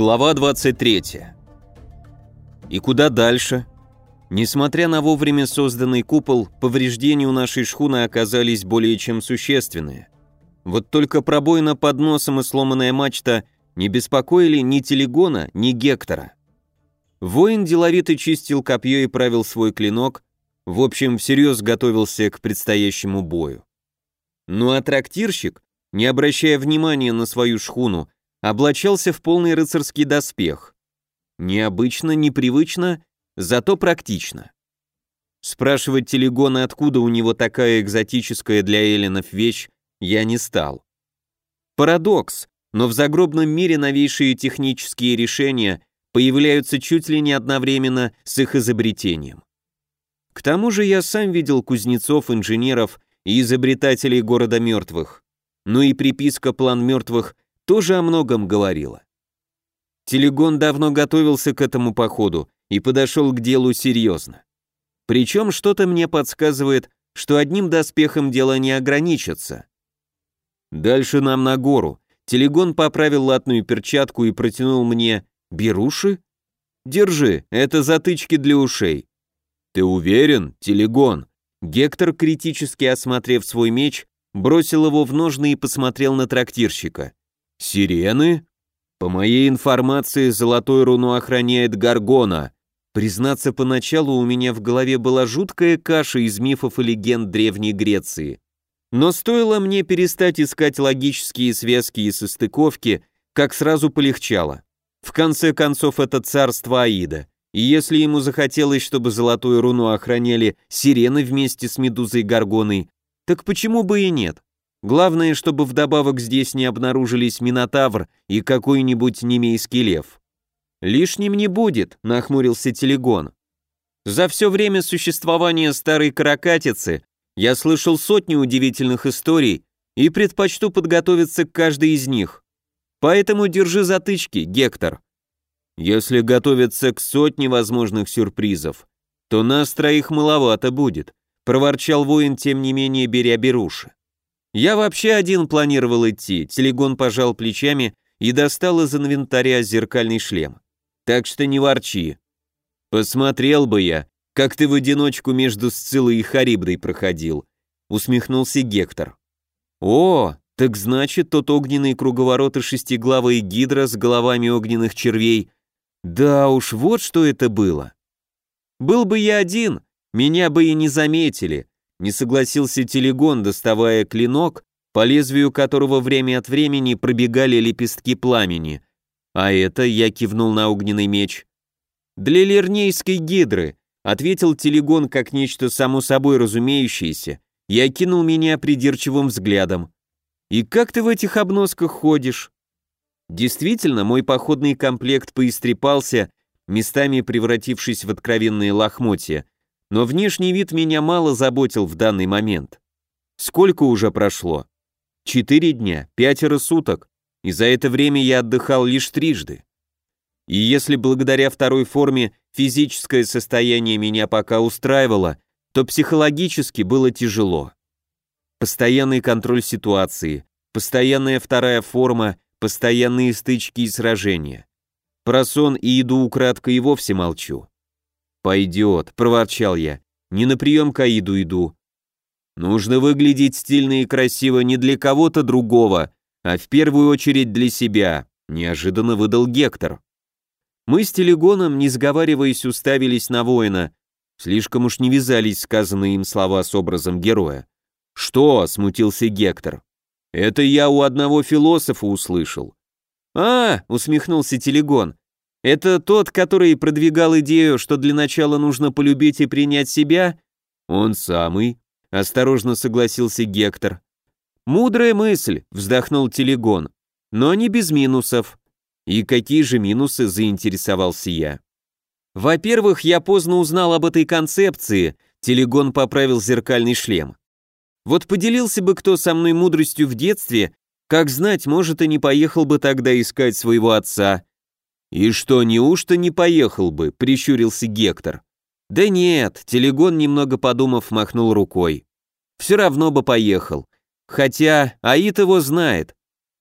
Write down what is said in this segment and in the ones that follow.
Глава 23. И куда дальше? Несмотря на вовремя созданный купол, повреждения у нашей шхуны оказались более чем существенные. Вот только пробоина под носом и сломанная мачта не беспокоили ни Телегона, ни Гектора. Воин деловито чистил копье и правил свой клинок, в общем, всерьез готовился к предстоящему бою. Ну а трактирщик, не обращая внимания на свою шхуну, облачался в полный рыцарский доспех. Необычно, непривычно, зато практично. Спрашивать Телегона, откуда у него такая экзотическая для эллинов вещь, я не стал. Парадокс, но в загробном мире новейшие технические решения появляются чуть ли не одновременно с их изобретением. К тому же я сам видел кузнецов, инженеров и изобретателей города мертвых, но и приписка «План мертвых» тоже о многом говорила. Телегон давно готовился к этому походу и подошел к делу серьезно. Причем что-то мне подсказывает, что одним доспехом дело не ограничится. Дальше нам на гору. Телегон поправил латную перчатку и протянул мне «Беруши?» «Держи, это затычки для ушей». «Ты уверен, Телегон?» Гектор, критически осмотрев свой меч, бросил его в ножны и посмотрел на трактирщика. Сирены? По моей информации, золотой руну охраняет Гаргона. Признаться, поначалу у меня в голове была жуткая каша из мифов и легенд Древней Греции. Но стоило мне перестать искать логические связки и состыковки, как сразу полегчало. В конце концов, это царство Аида. И если ему захотелось, чтобы золотую руну охраняли сирены вместе с Медузой Гаргоной, так почему бы и нет? Главное, чтобы вдобавок здесь не обнаружились Минотавр и какой-нибудь немейский лев. «Лишним не будет», — нахмурился Телегон. «За все время существования старой каракатицы я слышал сотни удивительных историй и предпочту подготовиться к каждой из них. Поэтому держи затычки, Гектор. Если готовиться к сотне возможных сюрпризов, то нас троих маловато будет», — проворчал воин, тем не менее беря беруши. Я вообще один планировал идти, Телегон пожал плечами и достал из инвентаря зеркальный шлем. Так что не ворчи. Посмотрел бы я, как ты в одиночку между Сцилой и Харибдой проходил, усмехнулся Гектор. О, так значит, тот огненный круговорот и шестиглавая гидра с головами огненных червей. Да уж, вот что это было. Был бы я один, меня бы и не заметили, не согласился Телегон, доставая клинок, по лезвию которого время от времени пробегали лепестки пламени. А это я кивнул на огненный меч. Для лирнейской гидры, ответил Телегон как нечто само собой разумеющееся, и окинул меня придирчивым взглядом. И как ты в этих обносках ходишь? Действительно, мой походный комплект поистрепался, местами превратившись в откровенные лохмотья, но внешний вид меня мало заботил в данный момент. Сколько уже прошло? Четыре дня, пятеро суток, и за это время я отдыхал лишь трижды. И если благодаря второй форме физическое состояние меня пока устраивало, то психологически было тяжело. Постоянный контроль ситуации, постоянная вторая форма, постоянные стычки и сражения. Про сон и еду украдко и вовсе молчу. «Пойдет», — проворчал я. «Не на прием к Аиду иду. Нужно выглядеть стильно и красиво не для кого-то другого, а в первую очередь для себя», — неожиданно выдал Гектор. Мы с Телегоном, не сговариваясь, уставились на воина. Слишком уж не вязались сказанные им слова с образом героя. «Что?» — смутился Гектор. «Это я у одного философа услышал». «А!» — усмехнулся Телегон. Это тот, который продвигал идею, что для начала нужно полюбить и принять себя? Он самый, осторожно согласился Гектор. Мудрая мысль, вздохнул Телегон, но не без минусов. И какие же минусы, заинтересовался я. Во-первых, я поздно узнал об этой концепции, Телегон поправил зеркальный шлем. Вот поделился бы кто со мной мудростью в детстве, как знать, может, и не поехал бы тогда искать своего отца, «И что, неужто не поехал бы?» — прищурился Гектор. «Да нет», — Телегон, немного подумав, махнул рукой. «Все равно бы поехал. Хотя Аид его знает.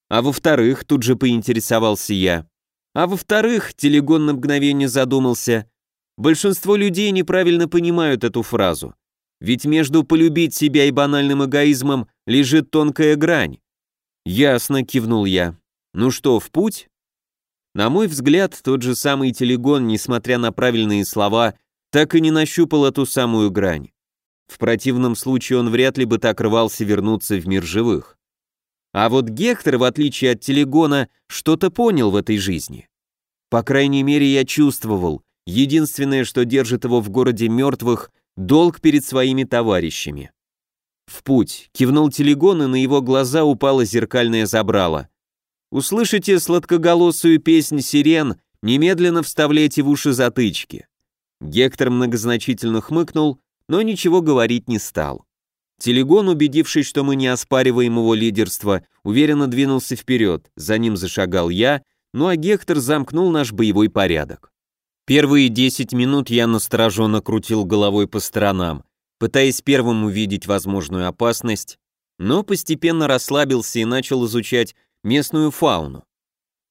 А во-вторых, тут же поинтересовался я. А во-вторых, Телегон на мгновение задумался, большинство людей неправильно понимают эту фразу. Ведь между полюбить себя и банальным эгоизмом лежит тонкая грань. Ясно, кивнул я. Ну что, в путь? На мой взгляд, тот же самый Телегон, несмотря на правильные слова, так и не нащупал эту самую грань. В противном случае он вряд ли бы так рвался вернуться в мир живых. А вот Гектор, в отличие от Телегона, что-то понял в этой жизни. По крайней мере, я чувствовал, единственное, что держит его в городе мертвых, долг перед своими товарищами. В путь кивнул Телегон, и на его глаза упало зеркальное забрало. Услышите сладкоголосую песнь сирен, немедленно вставляйте в уши затычки. Гектор многозначительно хмыкнул, но ничего говорить не стал. Телегон, убедившись, что мы не оспариваем его лидерство, уверенно двинулся вперед, за ним зашагал я, ну а Гектор замкнул наш боевой порядок. Первые 10 минут я настороженно крутил головой по сторонам, пытаясь первым увидеть возможную опасность, но постепенно расслабился и начал изучать местную фауну.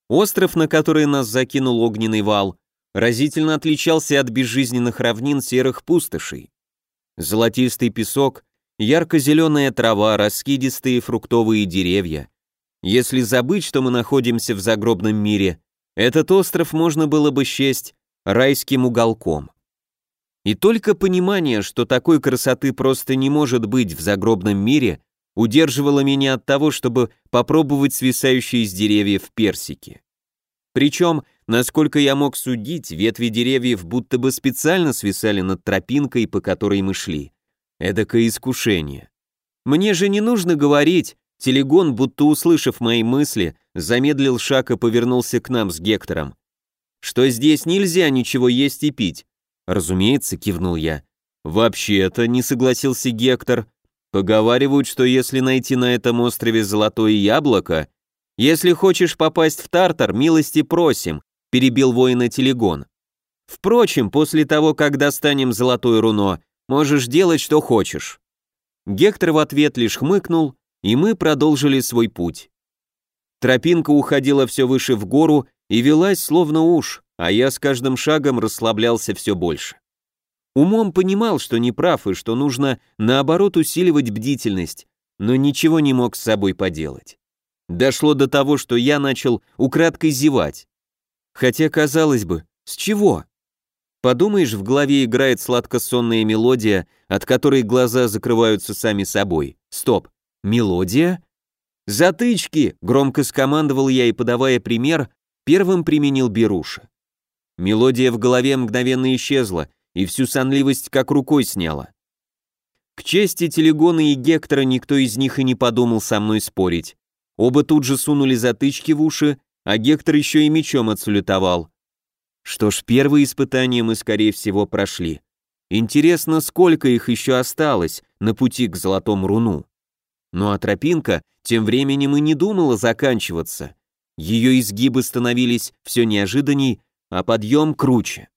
Остров, на который нас закинул огненный вал, разительно отличался от безжизненных равнин серых пустошей. Золотистый песок, ярко-зеленая трава, раскидистые фруктовые деревья. Если забыть, что мы находимся в загробном мире, этот остров можно было бы счесть райским уголком. И только понимание, что такой красоты просто не может быть в загробном мире, удерживало меня от того, чтобы попробовать свисающие с деревьев персики. Причем, насколько я мог судить, ветви деревьев будто бы специально свисали над тропинкой, по которой мы шли. Эдакое искушение. Мне же не нужно говорить, Телегон, будто услышав мои мысли, замедлил шаг и повернулся к нам с Гектором. «Что здесь нельзя ничего есть и пить?» «Разумеется», — кивнул я. «Вообще-то», — не согласился Гектор, Поговаривают, что если найти на этом острове золотое яблоко, если хочешь попасть в Тартар, милости просим, перебил воина Телегон. Впрочем, после того, как достанем золотое руно, можешь делать, что хочешь. Гектор в ответ лишь хмыкнул, и мы продолжили свой путь. Тропинка уходила все выше в гору и велась словно уж, а я с каждым шагом расслаблялся все больше. Умом понимал, что не прав и что нужно, наоборот, усиливать бдительность, но ничего не мог с собой поделать. Дошло до того, что я начал украдкой зевать. Хотя, казалось бы, с чего? Подумаешь, в голове играет сладкосонная мелодия, от которой глаза закрываются сами собой. Стоп, мелодия? «Затычки!» — громко скомандовал я и, подавая пример, первым применил беруша. Мелодия в голове мгновенно исчезла, и всю сонливость как рукой сняла. К чести Телегона и Гектора никто из них и не подумал со мной спорить. Оба тут же сунули затычки в уши, а Гектор еще и мечом отсалютовал. Что ж, первые испытания мы, скорее всего, прошли. Интересно, сколько их еще осталось на пути к золотому руну. Ну а тропинка тем временем и не думала заканчиваться. Ее изгибы становились все неожиданней, а подъем круче.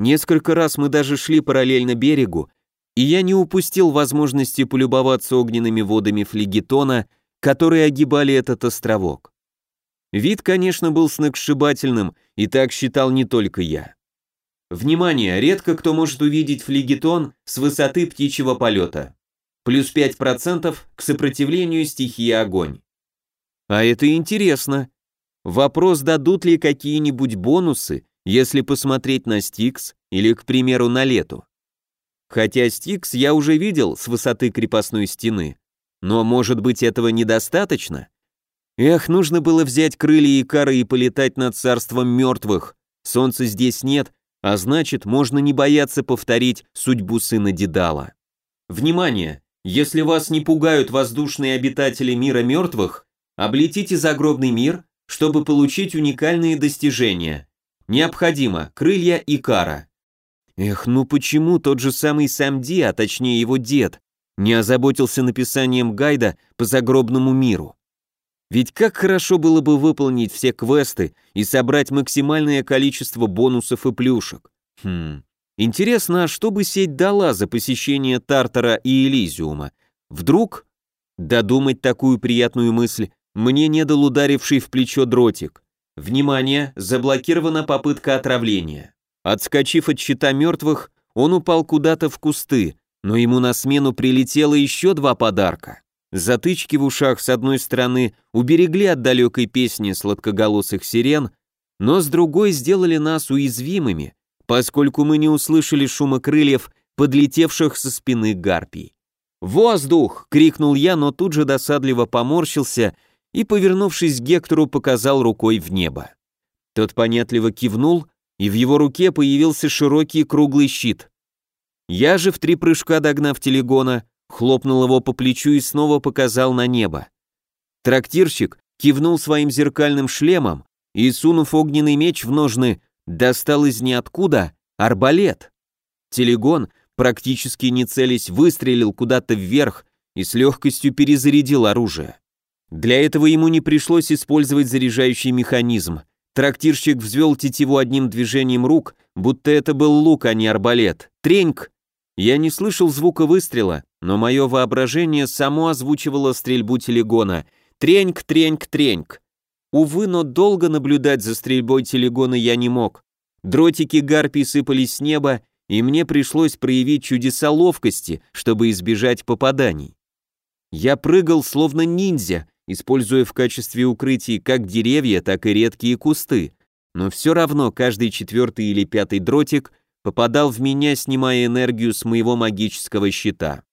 Несколько раз мы даже шли параллельно берегу, и я не упустил возможности полюбоваться огненными водами флегетона, которые огибали этот островок. Вид, конечно, был сногсшибательным, и так считал не только я. Внимание, редко кто может увидеть флегетон с высоты птичьего полета. Плюс 5% к сопротивлению стихии огонь. А это интересно. Вопрос, дадут ли какие-нибудь бонусы, если посмотреть на Стикс или, к примеру, на Лету. Хотя Стикс я уже видел с высоты крепостной стены, но, может быть, этого недостаточно? Эх, нужно было взять крылья Икара и полетать над царством мертвых. Солнца здесь нет, а значит, можно не бояться повторить судьбу сына Дедала. Внимание! Если вас не пугают воздушные обитатели мира мертвых, облетите загробный мир, чтобы получить уникальные достижения. Необходимо крылья и кара. Эх, ну почему тот же самый Самди, а точнее его дед, не озаботился написанием гайда по загробному миру? Ведь как хорошо было бы выполнить все квесты и собрать максимальное количество бонусов и плюшек. Хм, интересно, а что бы сеть дала за посещение Тартара и Элизиума? Вдруг? Додумать такую приятную мысль мне не дал ударивший в плечо дротик. Внимание, заблокирована попытка отравления. Отскочив от щита мертвых, он упал куда-то в кусты, но ему на смену прилетело еще два подарка. Затычки в ушах, с одной стороны, уберегли от далекой песни сладкоголосых сирен, но с другой сделали нас уязвимыми, поскольку мы не услышали шума крыльев, подлетевших со спины гарпий. «Воздух!» — крикнул я, но тут же досадливо поморщился и, повернувшись к Гектору, показал рукой в небо. Тот понятливо кивнул, и в его руке появился широкий круглый щит. Я же в три прыжка догнав телегона, хлопнул его по плечу и снова показал на небо. Трактирщик кивнул своим зеркальным шлемом и, сунув огненный меч в ножны, достал из ниоткуда арбалет. Телегон, практически не целясь, выстрелил куда-то вверх и с легкостью перезарядил оружие. Для этого ему не пришлось использовать заряжающий механизм. Трактирщик взвел тетиву одним движением рук, будто это был лук, а не арбалет. Треньк! Я не слышал звука выстрела, но мое воображение само озвучивало стрельбу телегона. Треньк, треньк, треньк. Увы, но долго наблюдать за стрельбой телегона я не мог. Дротики гарпий сыпались с неба, и мне пришлось проявить чудеса ловкости, чтобы избежать попаданий. Я прыгал словно ниндзя, используя в качестве укрытий как деревья, так и редкие кусты, но все равно каждый четвертый или пятый дротик попадал в меня, снимая энергию с моего магического щита.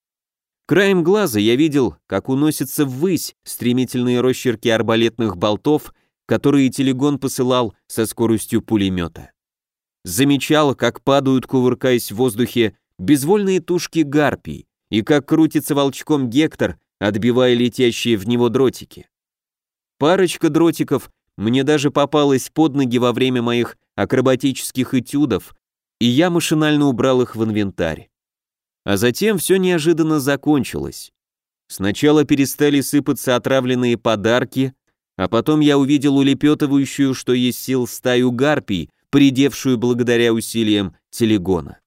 Краем глаза я видел, как уносятся ввысь стремительные росчерки арбалетных болтов, которые телегон посылал со скоростью пулемета. Замечал, как падают, кувыркаясь в воздухе, безвольные тушки гарпий, и как крутится волчком Гектор, отбивая летящие в него дротики. Парочка дротиков мне даже попалась под ноги во время моих акробатических этюдов, и я машинально убрал их в инвентарь. А затем все неожиданно закончилось. Сначала перестали сыпаться отравленные подарки, а потом я увидел улепетывающую, что есть сил, стаю гарпий, придевшую благодаря усилиям телегона.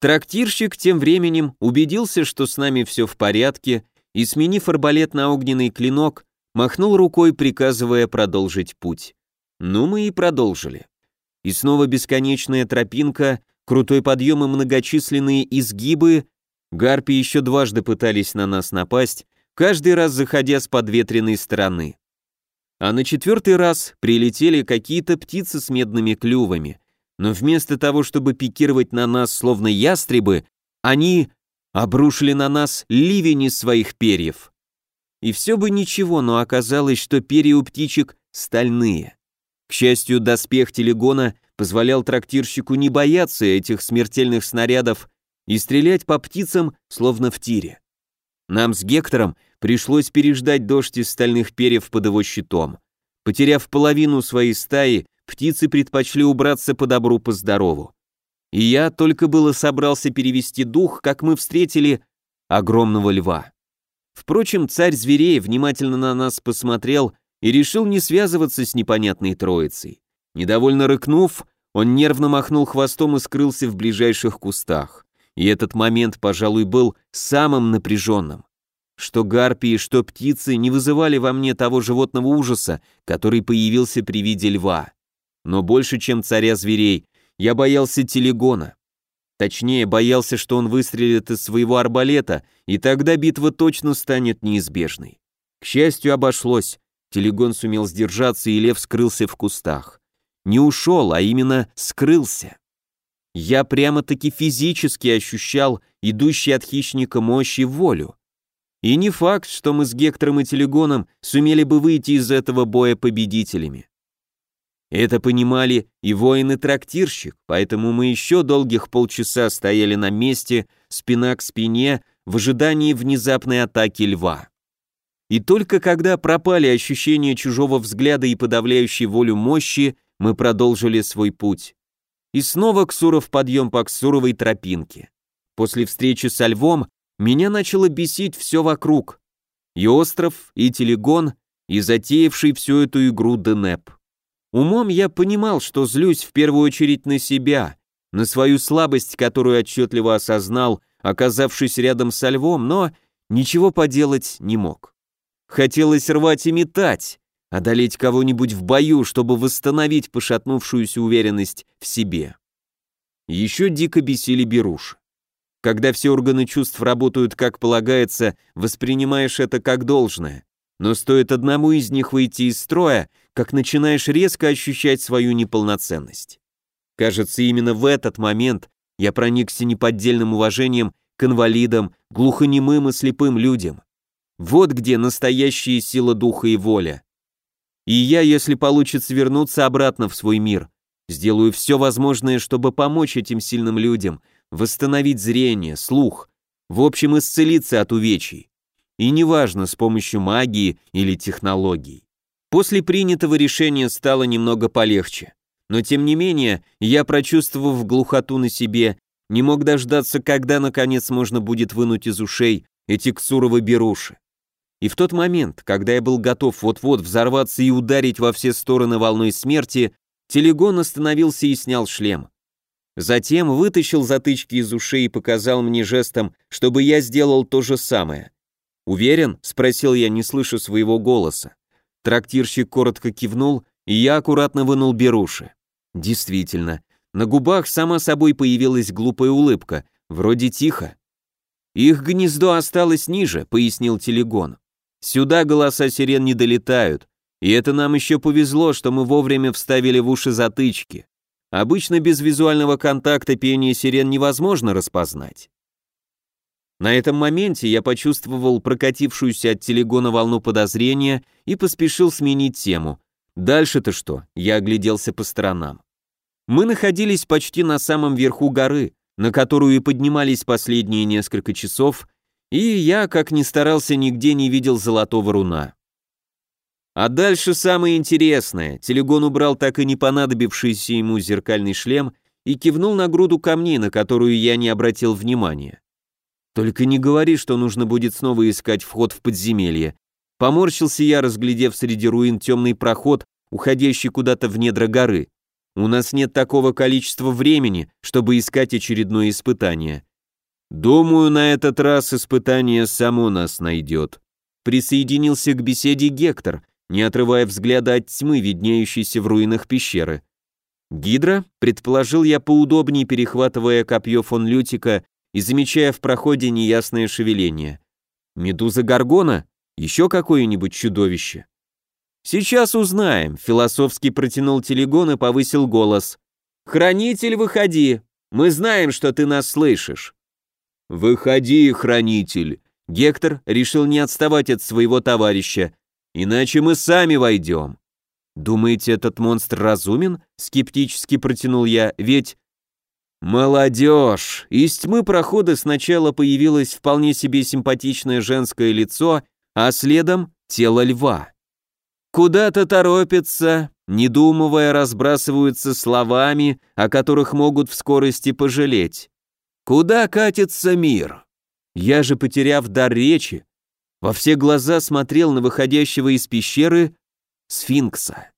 Трактирщик тем временем убедился, что с нами все в порядке, и, сменив арбалет на огненный клинок, махнул рукой, приказывая продолжить путь. Ну, мы и продолжили. И снова бесконечная тропинка, крутой подъем и многочисленные изгибы. Гарпи еще дважды пытались на нас напасть, каждый раз заходя с подветренной стороны. А на четвертый раз прилетели какие-то птицы с медными клювами, но вместо того, чтобы пикировать на нас словно ястребы, они обрушили на нас ливень из своих перьев. И все бы ничего, но оказалось, что перья у птичек стальные. К счастью, доспех телегона позволял трактирщику не бояться этих смертельных снарядов и стрелять по птицам, словно в тире. Нам с Гектором пришлось переждать дождь из стальных перьев под его щитом. Потеряв половину своей стаи, птицы предпочли убраться по добру, по здорову. И я только было собрался перевести дух, как мы встретили огромного льва. Впрочем, царь зверей внимательно на нас посмотрел и решил не связываться с непонятной троицей. Недовольно рыкнув, он нервно махнул хвостом и скрылся в ближайших кустах. И этот момент, пожалуй, был самым напряженным. Что гарпии, что птицы не вызывали во мне того животного ужаса, который появился при виде льва. Но больше, чем царя зверей, я боялся телегона. Точнее, боялся, что он выстрелит из своего арбалета, и тогда битва точно станет неизбежной. К счастью, обошлось. Телегон сумел сдержаться, и лев скрылся в кустах. Не ушел, а именно скрылся. Я прямо-таки физически ощущал идущий от хищника мощь и волю. И не факт, что мы с Гектором и Телегоном сумели бы выйти из этого боя победителями. Это понимали и воины-трактирщик, поэтому мы еще долгих полчаса стояли на месте, спина к спине, в ожидании внезапной атаки льва. И только когда пропали ощущения чужого взгляда и подавляющей волю мощи, мы продолжили свой путь. И снова Ксуров подъем по Ксуровой тропинке. После встречи со львом меня начало бесить все вокруг. И остров, и телегон, и затеявший всю эту игру Денеп. Умом я понимал, что злюсь в первую очередь на себя, на свою слабость, которую отчетливо осознал, оказавшись рядом со львом, но ничего поделать не мог. Хотелось рвать и метать, одолеть кого-нибудь в бою, чтобы восстановить пошатнувшуюся уверенность в себе. Еще дико бесили беруши. Когда все органы чувств работают как полагается, воспринимаешь это как должное. Но стоит одному из них выйти из строя, как начинаешь резко ощущать свою неполноценность. Кажется, именно в этот момент я проникся неподдельным уважением к инвалидам, глухонемым и слепым людям. Вот где настоящая сила духа и воля. И я, если получится вернуться обратно в свой мир, сделаю все возможное, чтобы помочь этим сильным людям, восстановить зрение, слух, в общем, исцелиться от увечий. И неважно, с помощью магии или технологий. После принятого решения стало немного полегче. Но тем не менее, я, прочувствовав глухоту на себе, не мог дождаться, когда наконец можно будет вынуть из ушей эти ксуровы беруши. И в тот момент, когда я был готов вот-вот взорваться и ударить во все стороны волной смерти, телегон остановился и снял шлем. Затем вытащил затычки из ушей и показал мне жестом, чтобы я сделал то же самое. «Уверен?» — спросил я, не слыша своего голоса. Трактирщик коротко кивнул, и я аккуратно вынул беруши. Действительно, на губах сама собой появилась глупая улыбка, вроде тихо. «Их гнездо осталось ниже», — пояснил Телегон. «Сюда голоса сирен не долетают, и это нам еще повезло, что мы вовремя вставили в уши затычки. Обычно без визуального контакта пение сирен невозможно распознать. На этом моменте я почувствовал прокатившуюся от телегона волну подозрения и поспешил сменить тему. Дальше-то что? Я огляделся по сторонам. Мы находились почти на самом верху горы, на которую и поднимались последние несколько часов, и я, как ни старался, нигде не видел золотого руна. А дальше самое интересное. Телегон убрал так и не понадобившийся ему зеркальный шлем и кивнул на груду камней, на которую я не обратил внимания. Только не говори, что нужно будет снова искать вход в подземелье. Поморщился я, разглядев среди руин темный проход, уходящий куда-то в недра горы. У нас нет такого количества времени, чтобы искать очередное испытание. Думаю, на этот раз испытание само нас найдет. Присоединился к беседе Гектор, не отрывая взгляда от тьмы, виднеющейся в руинах пещеры. Гидра, предположил я поудобнее, перехватывая копье фон Лютика и замечая в проходе неясное шевеление. Медуза Гаргона? Еще какое-нибудь чудовище? Сейчас узнаем, философски протянул телегон и повысил голос. Хранитель, выходи. Мы знаем, что ты нас слышишь. Выходи, хранитель. Гектор решил не отставать от своего товарища, иначе мы сами войдем. Думаете, этот монстр разумен? Скептически протянул я, ведь Молодежь! Из тьмы прохода сначала появилось вполне себе симпатичное женское лицо, а следом тело льва. Куда-то торопятся, не думая, разбрасываются словами, о которых могут в скорости пожалеть. Куда катится мир? Я же, потеряв дар речи, во все глаза смотрел на выходящего из пещеры сфинкса.